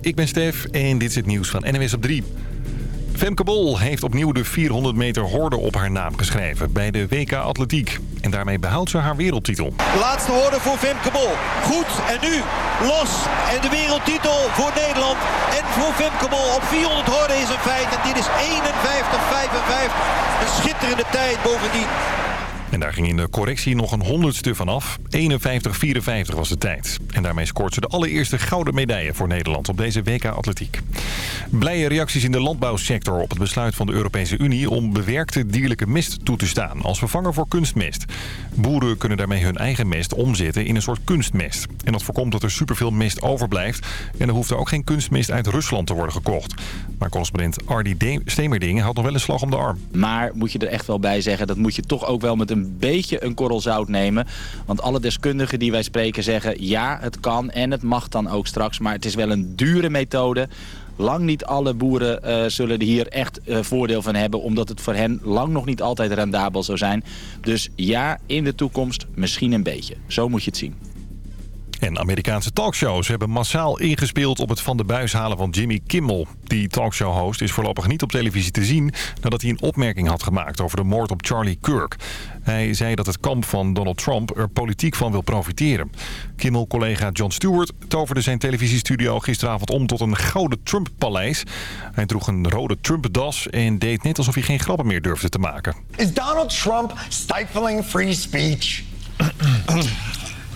ik ben Stef en dit is het nieuws van NWS op 3. Femke Bol heeft opnieuw de 400 meter horde op haar naam geschreven bij de WK Atletiek. En daarmee behoudt ze haar wereldtitel. Laatste horde voor Femke Bol. Goed, en nu los. En de wereldtitel voor Nederland en voor Femke Bol op 400 horde is een feit. En dit is 51-55. Een schitterende tijd bovendien. En daar ging in de correctie nog een honderdste van af. 51-54 was de tijd. En daarmee scoort ze de allereerste gouden medaille voor Nederland op deze WK Atletiek. Blije reacties in de landbouwsector op het besluit van de Europese Unie... om bewerkte dierlijke mest toe te staan als vervanger voor kunstmest. Boeren kunnen daarmee hun eigen mest omzetten in een soort kunstmest. En dat voorkomt dat er superveel mest overblijft. En er hoeft er ook geen kunstmest uit Rusland te worden gekocht. Maar correspondent Ardi Stemerding had nog wel een slag om de arm. Maar moet je er echt wel bij zeggen, dat moet je toch ook wel met een beetje een korrel zout nemen. Want alle deskundigen die wij spreken zeggen... ja, het kan en het mag dan ook straks. Maar het is wel een dure methode. Lang niet alle boeren uh, zullen hier echt uh, voordeel van hebben... omdat het voor hen lang nog niet altijd rendabel zou zijn. Dus ja, in de toekomst misschien een beetje. Zo moet je het zien. En Amerikaanse talkshows hebben massaal ingespeeld op het van de buis halen van Jimmy Kimmel. Die talkshow-host is voorlopig niet op televisie te zien nadat hij een opmerking had gemaakt over de moord op Charlie Kirk. Hij zei dat het kamp van Donald Trump er politiek van wil profiteren. Kimmel-collega Jon Stewart toverde zijn televisiestudio gisteravond om tot een gouden Trump-paleis. Hij droeg een rode Trump-das en deed net alsof hij geen grappen meer durfde te maken. Is Donald Trump stifling free speech?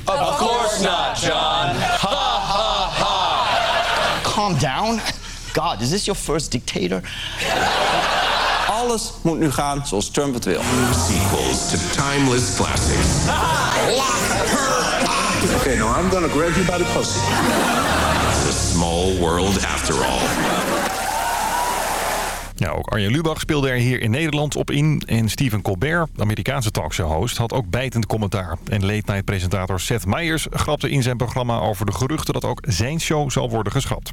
Of course not, John. Ha ha ha. Calm down. God, is this your first dictator? Alles moet nu gaan zoals Trump het wil. Sequels to timeless classics. Okay, now I'm gonna grab you by the pussy. It's a small world after all. Ja, ook Arjen Lubach speelde er hier in Nederland op in. En Stephen Colbert, de Amerikaanse talkshow-host, had ook bijtend commentaar. En late-night-presentator Seth Meyers grapte in zijn programma over de geruchten dat ook zijn show zal worden geschrapt.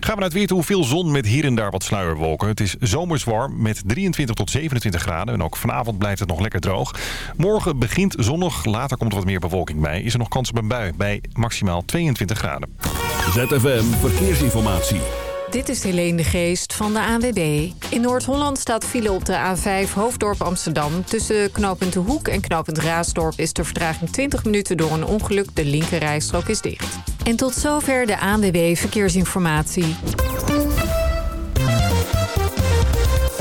Gaan we naar het weer toe. Veel zon met hier en daar wat sluierwolken. Het is zomers warm met 23 tot 27 graden. En ook vanavond blijft het nog lekker droog. Morgen begint zonnig. Later komt er wat meer bewolking bij. Is er nog kans op een bui bij maximaal 22 graden. ZFM Verkeersinformatie. Dit is Helene de Geest van de ANWB. In Noord-Holland staat file op de A5 Hoofddorp Amsterdam. Tussen knooppunt De Hoek en knooppunt Raasdorp is de vertraging 20 minuten door een ongeluk. De linkerrijstrook is dicht. En tot zover de ANWB Verkeersinformatie.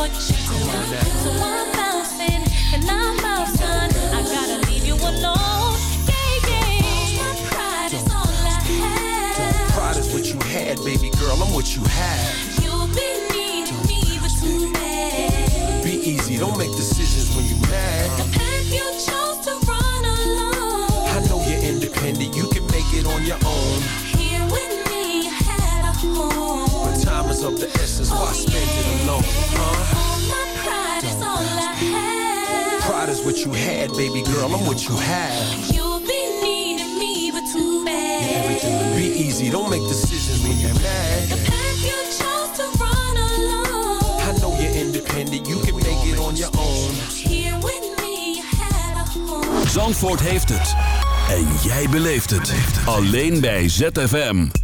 what you do. So I'm bouncing and I'm out, son. I gotta leave you alone. Yeah, yeah. My pride is all I have. Pride is what you had, baby girl. I'm what you have. You'll be needing me, but too bad. Be easy, don't make decisions when you're mad. The path you chose to run alone. I know you're independent, you can make it on your own. Of the essence, why spend it alone, huh? All my pride is all I have. Pride is what you had, baby girl. I'm what you have. You'll be needing me, but too bad. Be easy, don't make decisions when you're mad. The path you chose to run alone. I know you're independent, you can make it on your own. Here with me, you had a home. Zandvoort heeft het. En jij beleeft het. Alleen bij ZFM.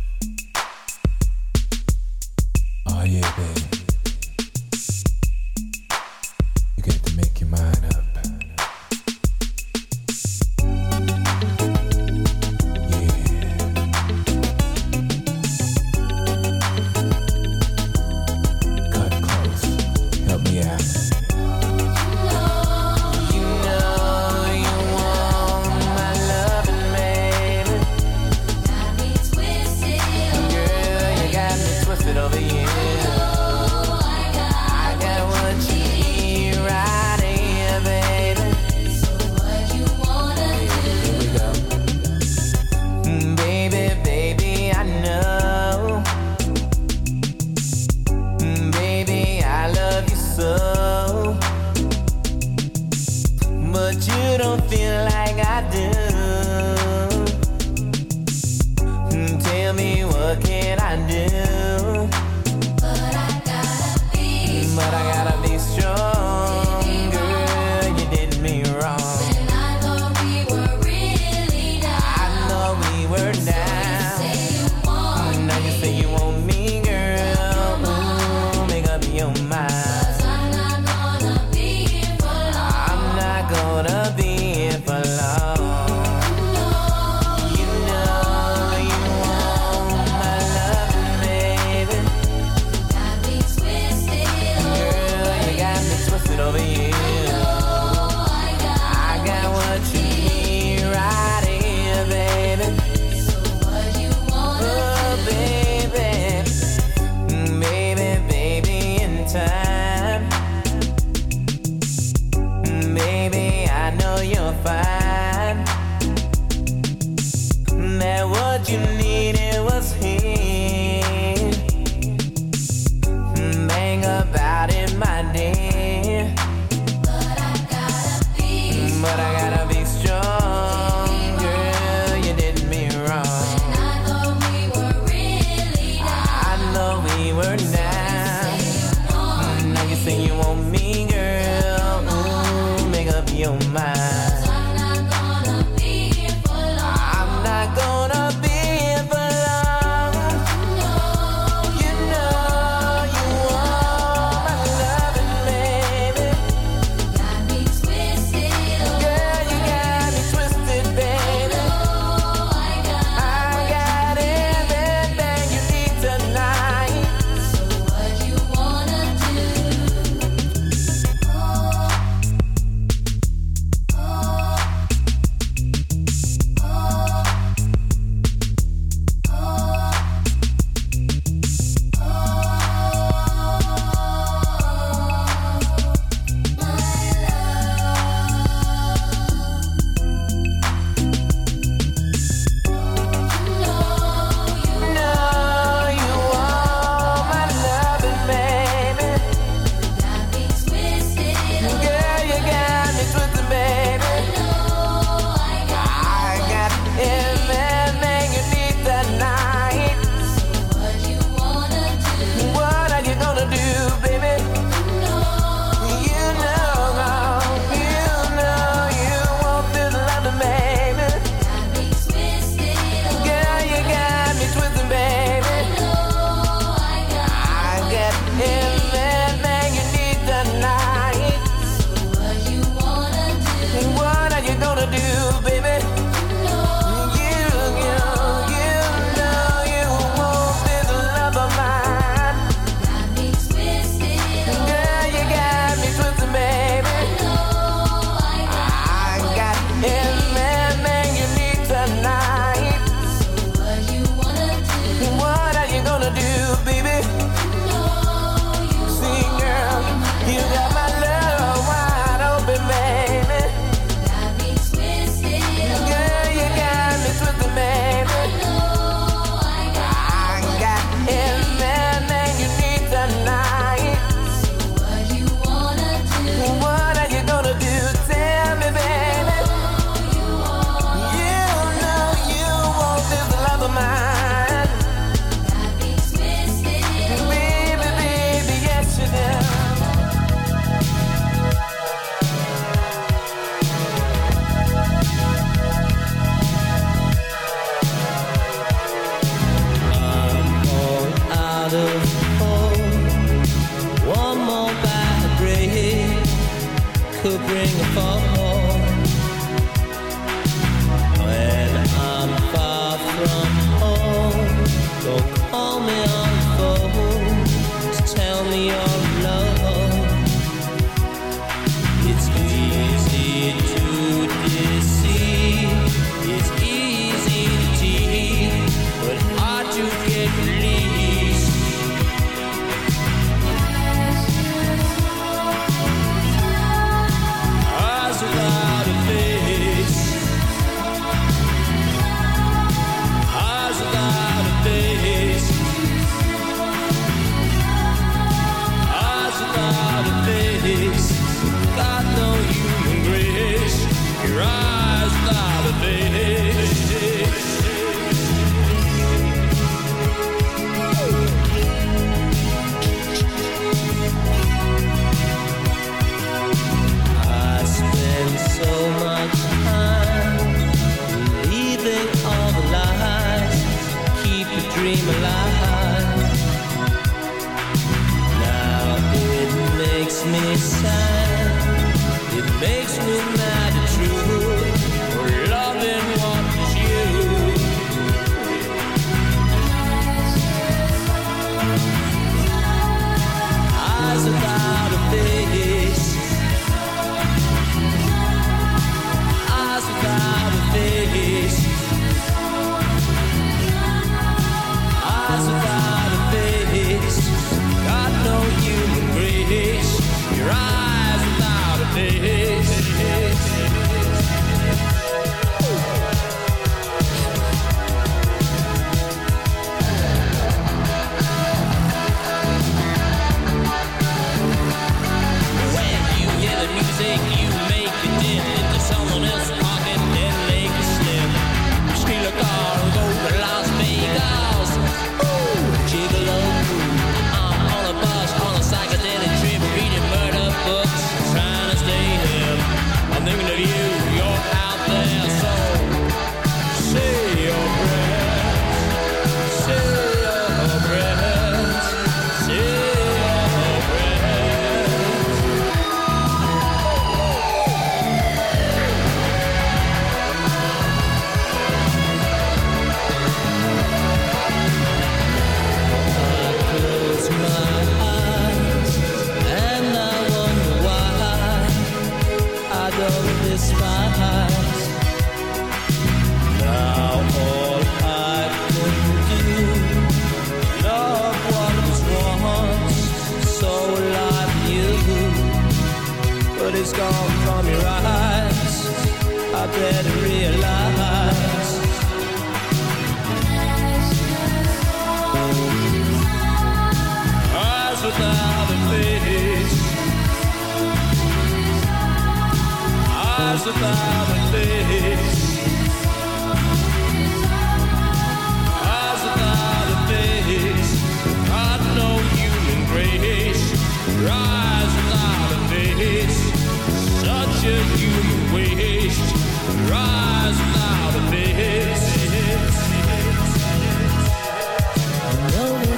dream alive. Now it makes me sad. It makes me mad. all from your eyes. I better realize. Eyes without a face. Eyes without a face.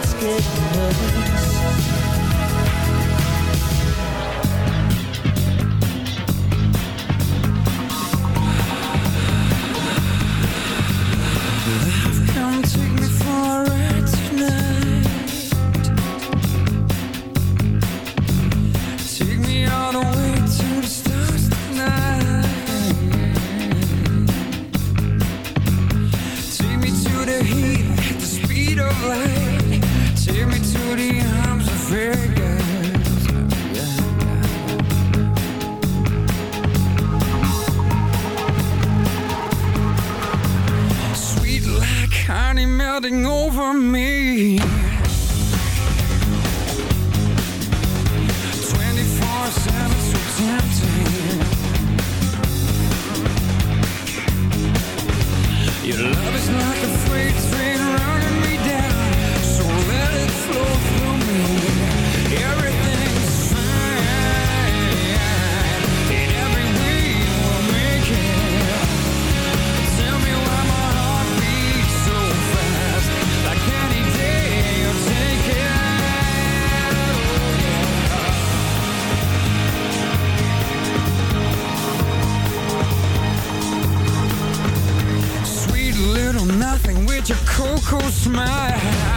It's getting. cool smile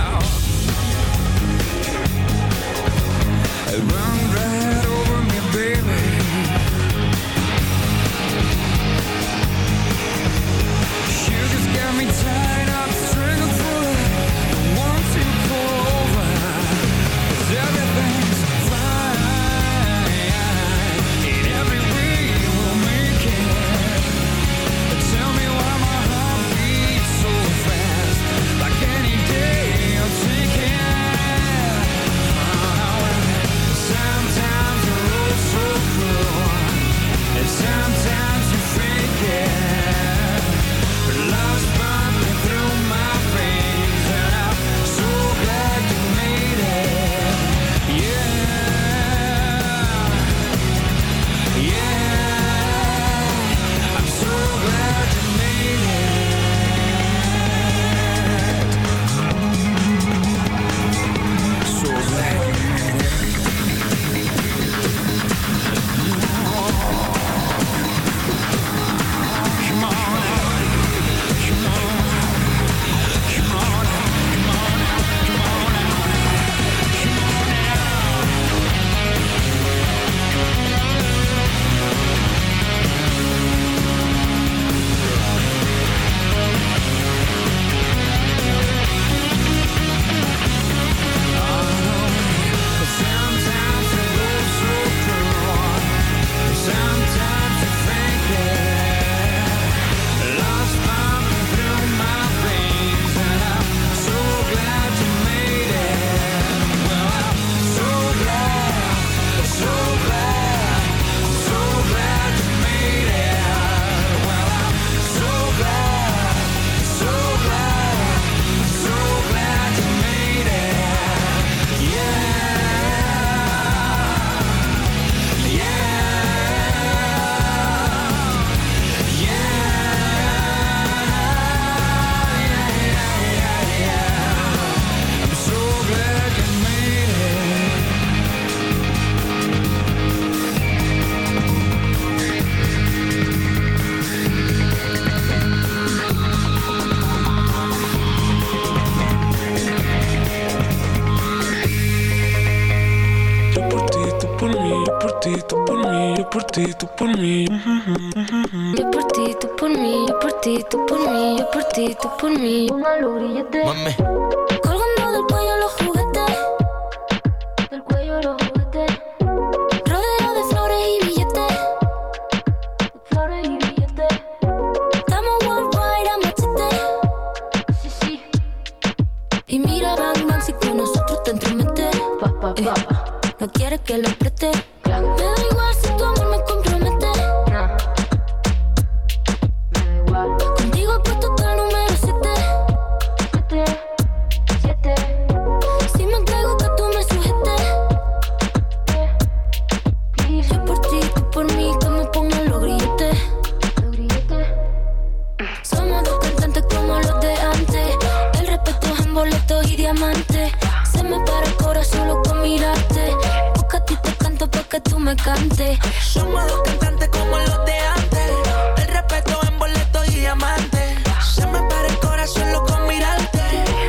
diamante. Se me para el cora solo con mirarte. Porque a ti te canto para que tú me cantes. Somos dos cantantes como los de antes. El respeto en boleto y diamante. Se me para el cora solo con mirarte.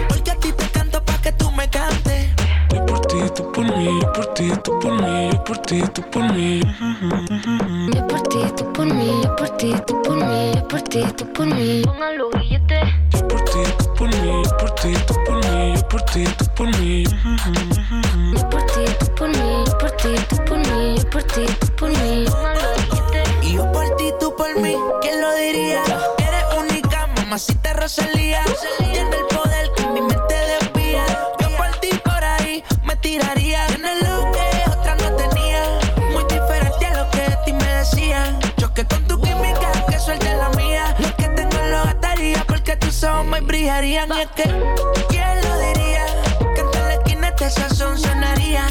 Porque a ti te canto para que tú me cantes. Yo por ti, tú por mí, yo por ti, tú por mí, yo por ti, tú por mí. Yo por ti, tú por mí, yo por ti, tú por mí, yo por ti, tú por mí. Póngalo billete. Yo por ti, tú por mí, yo por ti, tú por mí por ti, tú por mí. Yo por ti, tú por mí. Yo por ti, tú por mí. Yo por ti, tú por mí. Y yo por ti, tú por mí. ¿Quién lo diría? Eres única, mamacita Rosalía. Tiene el poder que mi mente desvía. Yo por ti, por ahí, me tiraría. Tiene lo que otra no tenía. Muy diferente a lo que de ti me decían. Choque con tu química, que suelte la mía. Lo que tengo lo gastaría porque tus ojos me brillarían. Y es que Sazón sonaría.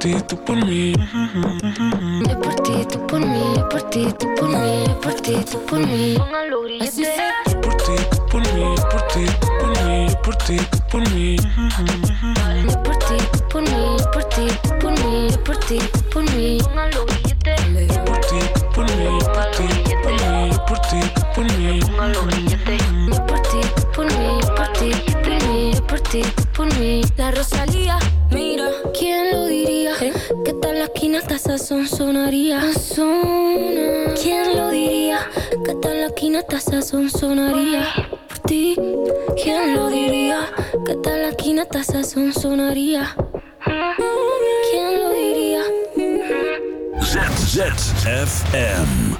Ti, tú por mí. Yo por ti, tú por mí, yo por ti, tú por mí, yo por ti, tú por mí. Así. Yo por ti, tú por mí, yo por ti, tú por mí, yo por ti, tú por mí. Yo por ti, tú por mí, yo por ti, tú por mí, yo por ti, tú por mí. Yo por ti, tú por mí, yo por ti, tú por mí, yo por ti, tú por mí. Yo por ti, tú por mí, yo por ti, tú por mí, yo por ti, tú por mí. La Rosalía, sonaría. Sazona. ¿Quién lo diría? Que tal la esquina hasta sazón sonaría. Por ti, ¿quién lo diría? Que tal la esquina hasta sazón sonaría. ¿Quién lo diría? ZZFM.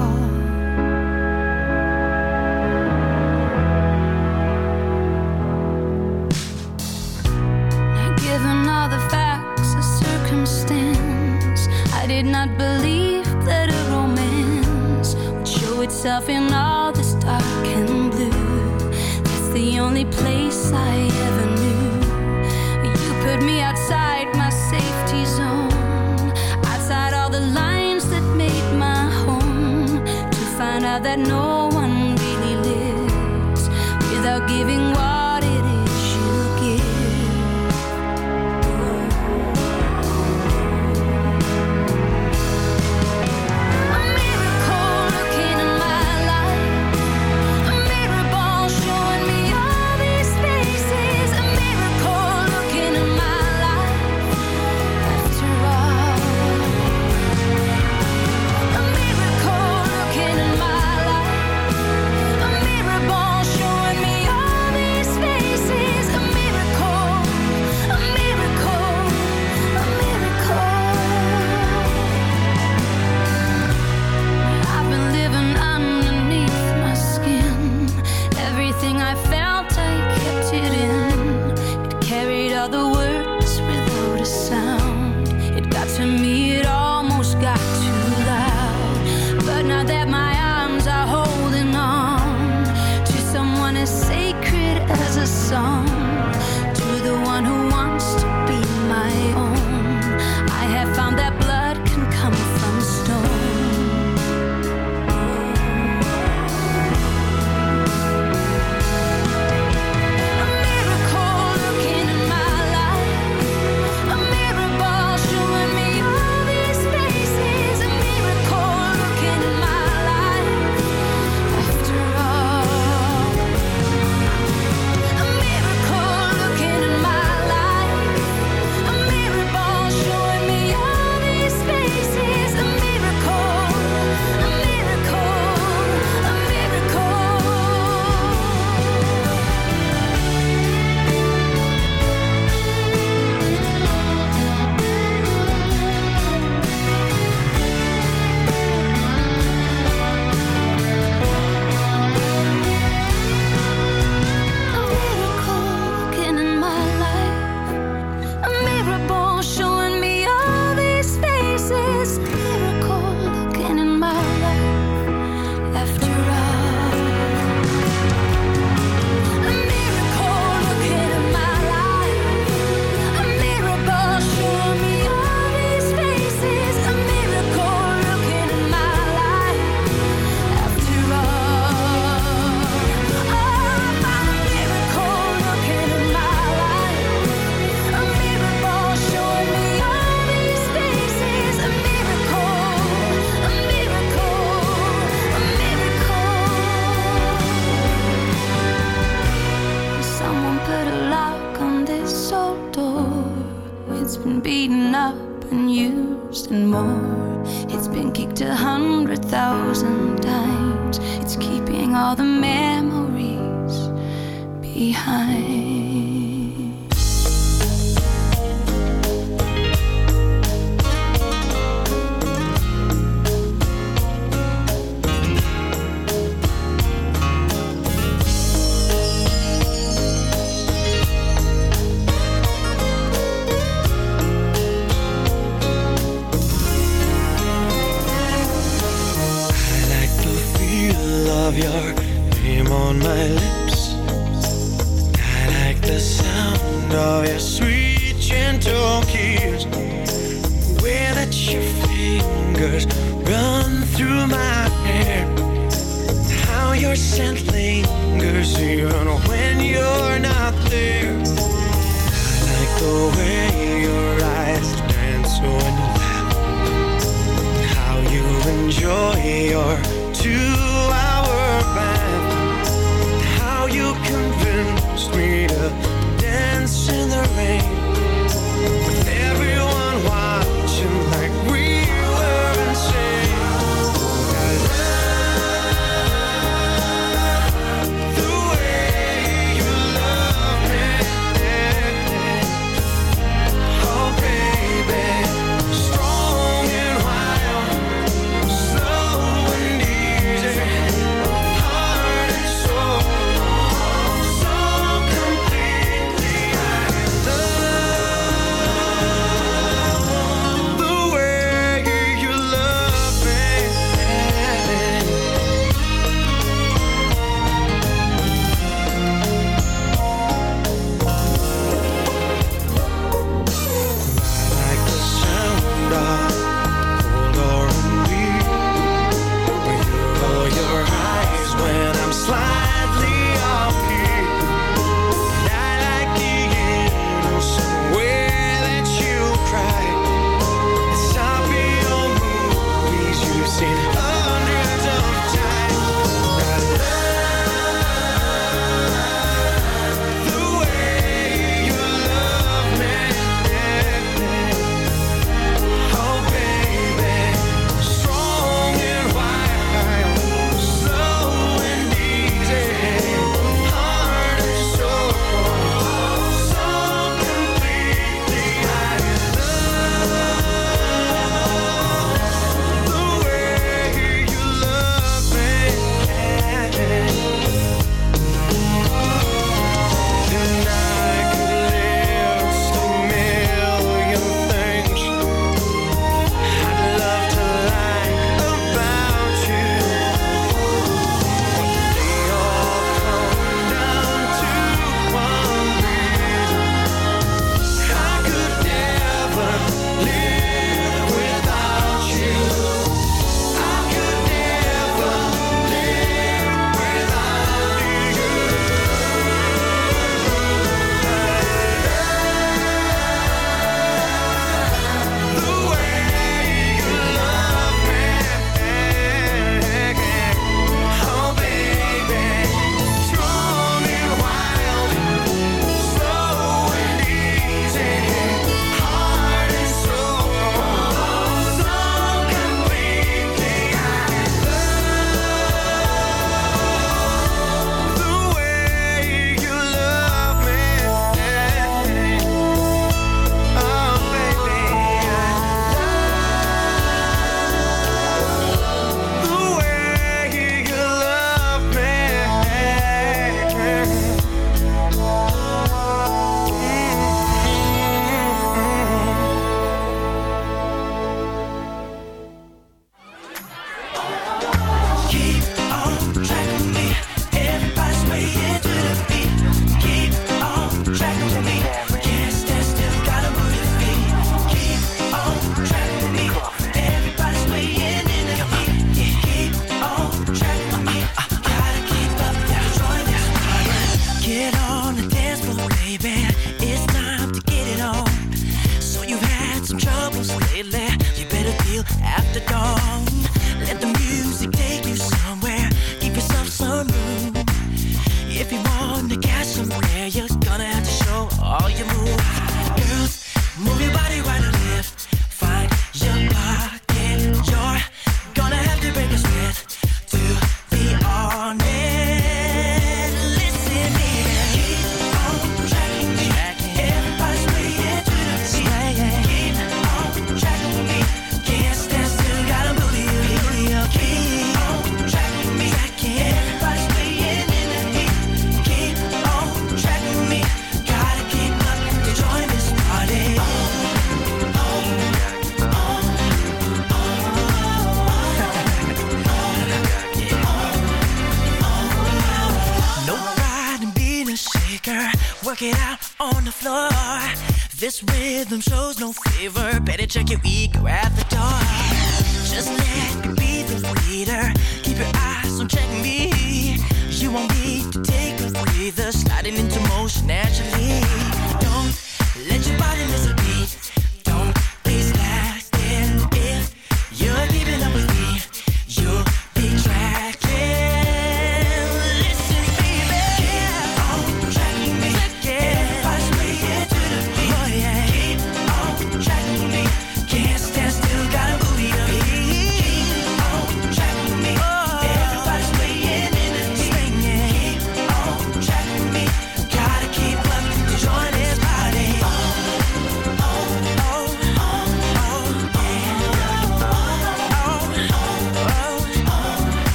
check it.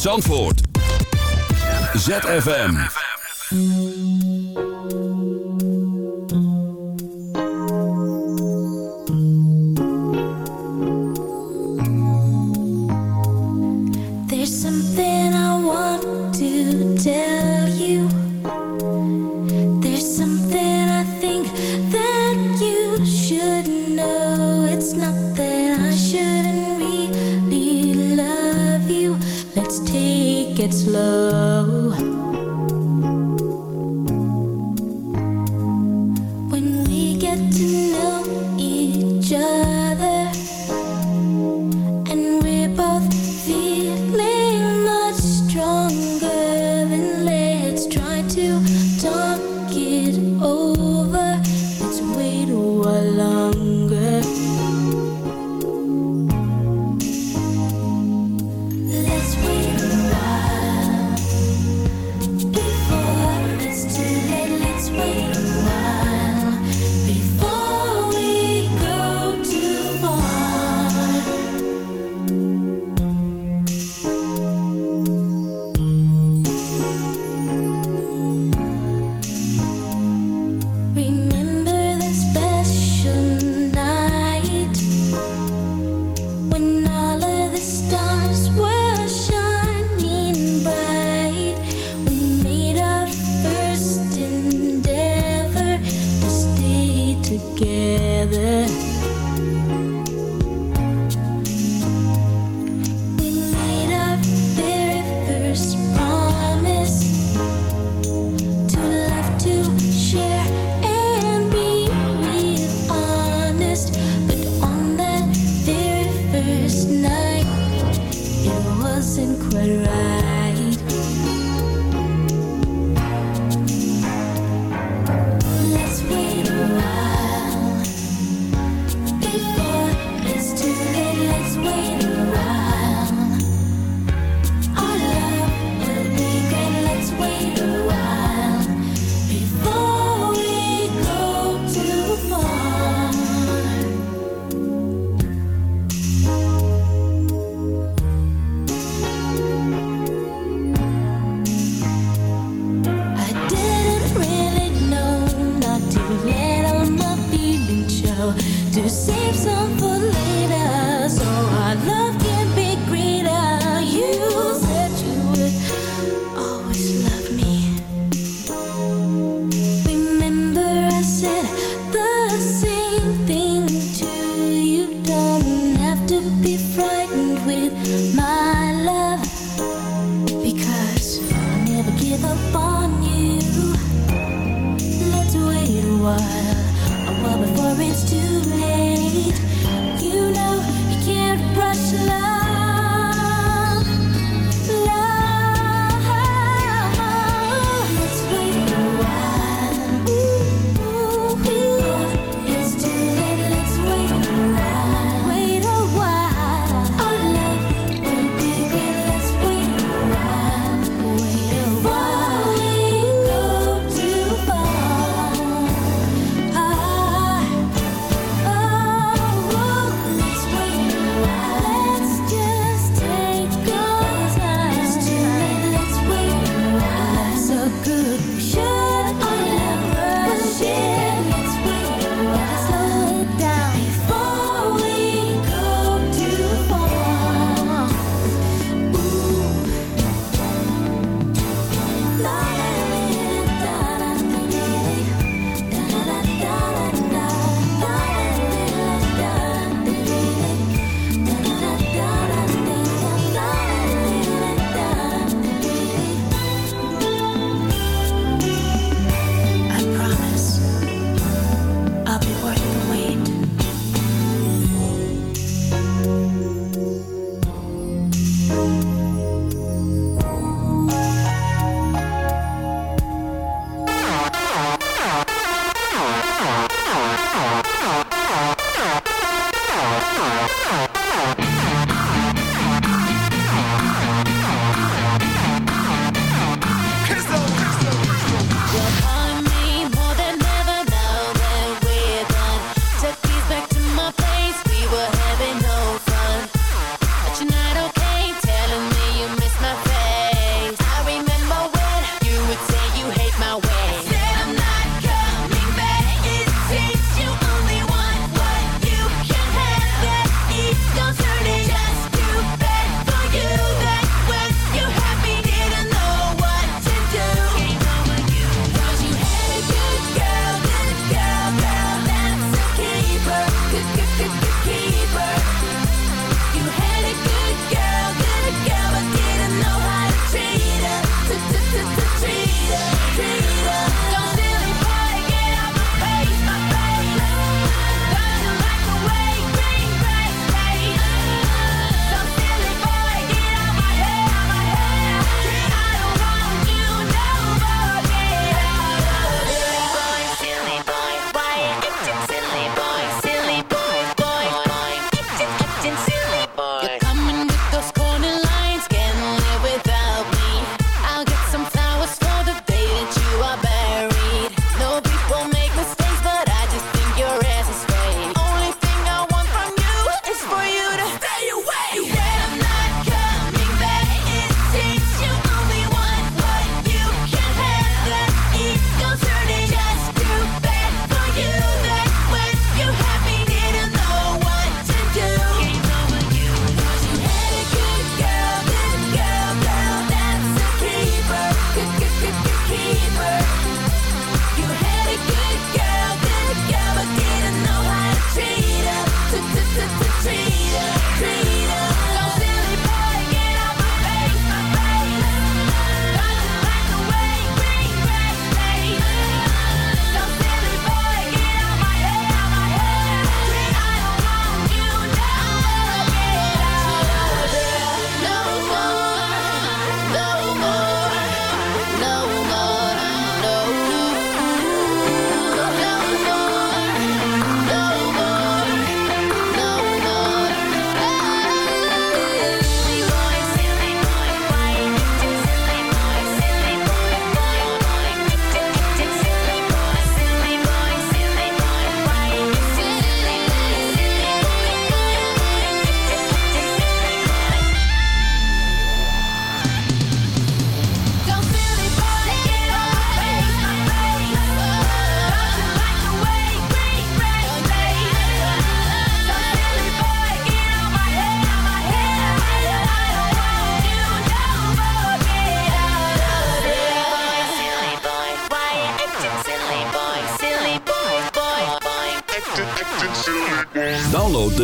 Zandvoort. ZFM. Get to know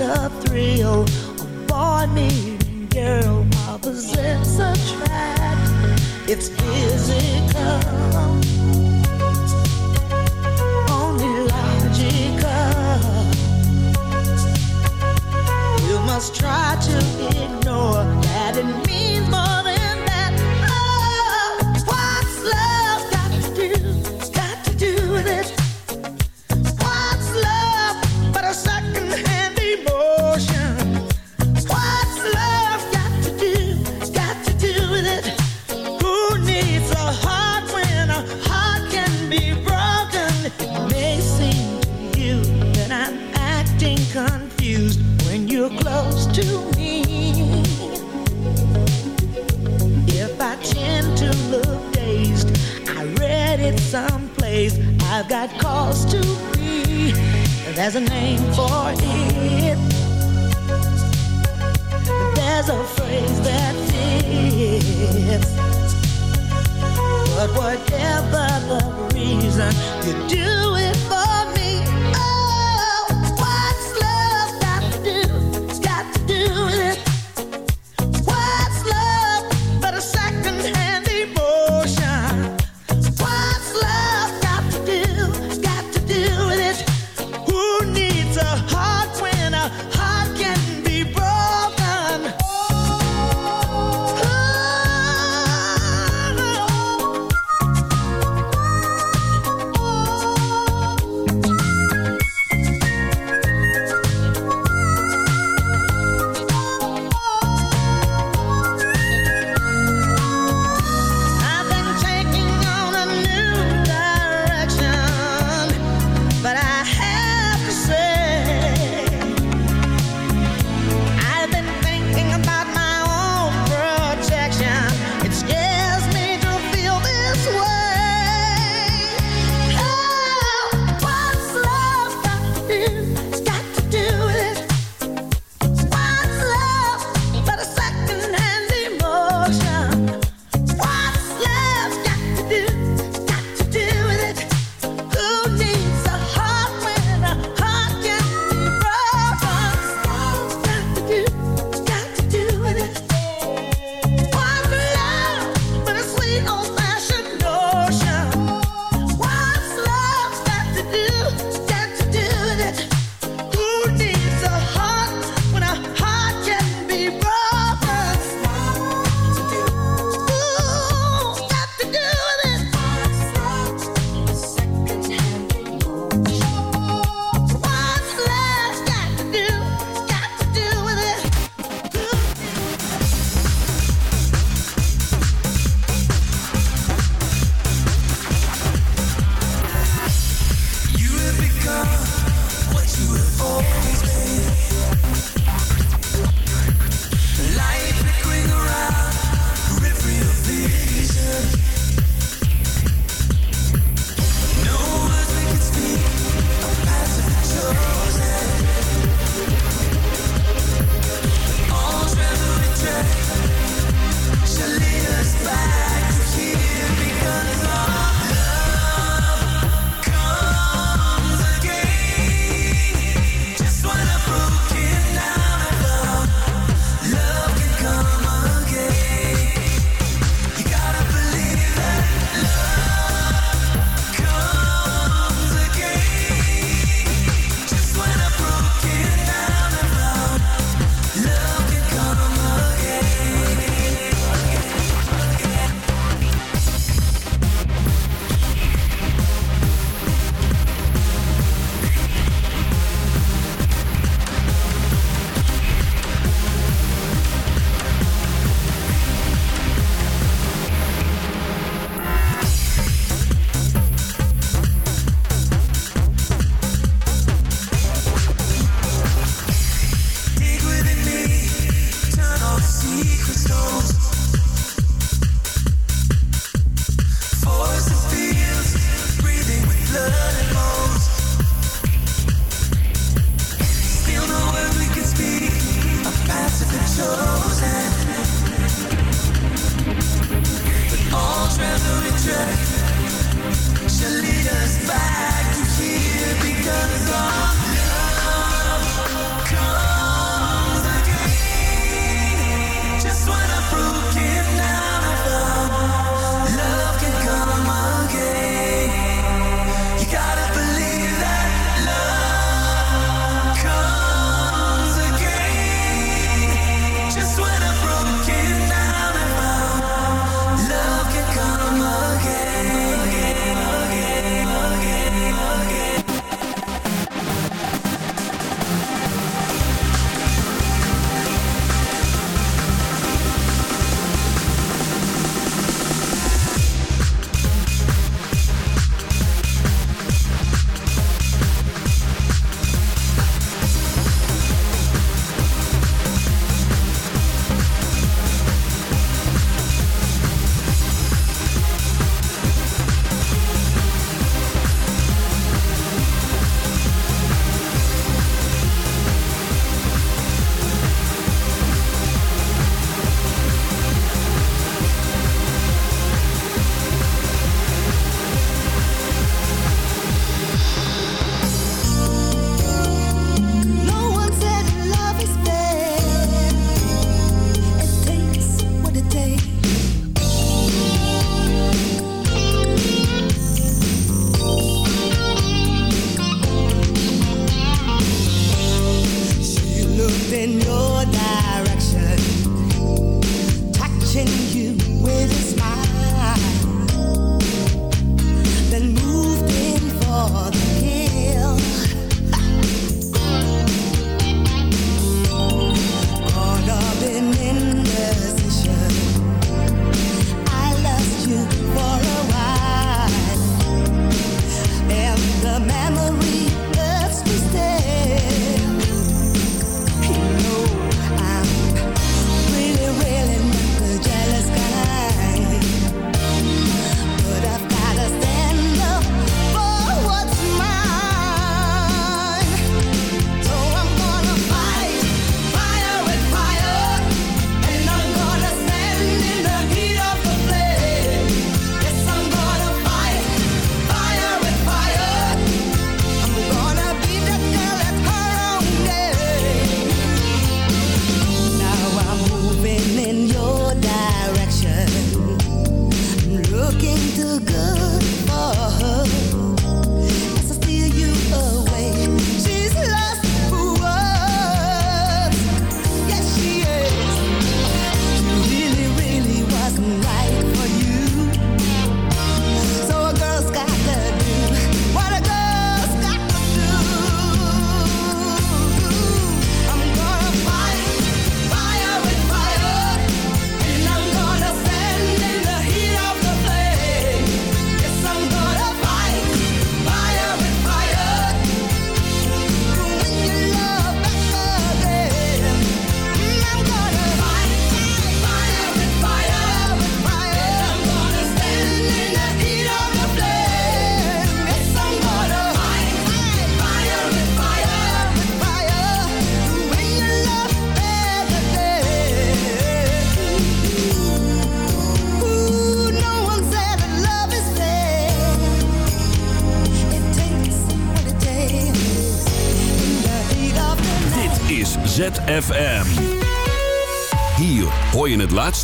the thrill of boy meeting girl, my a track. It's here.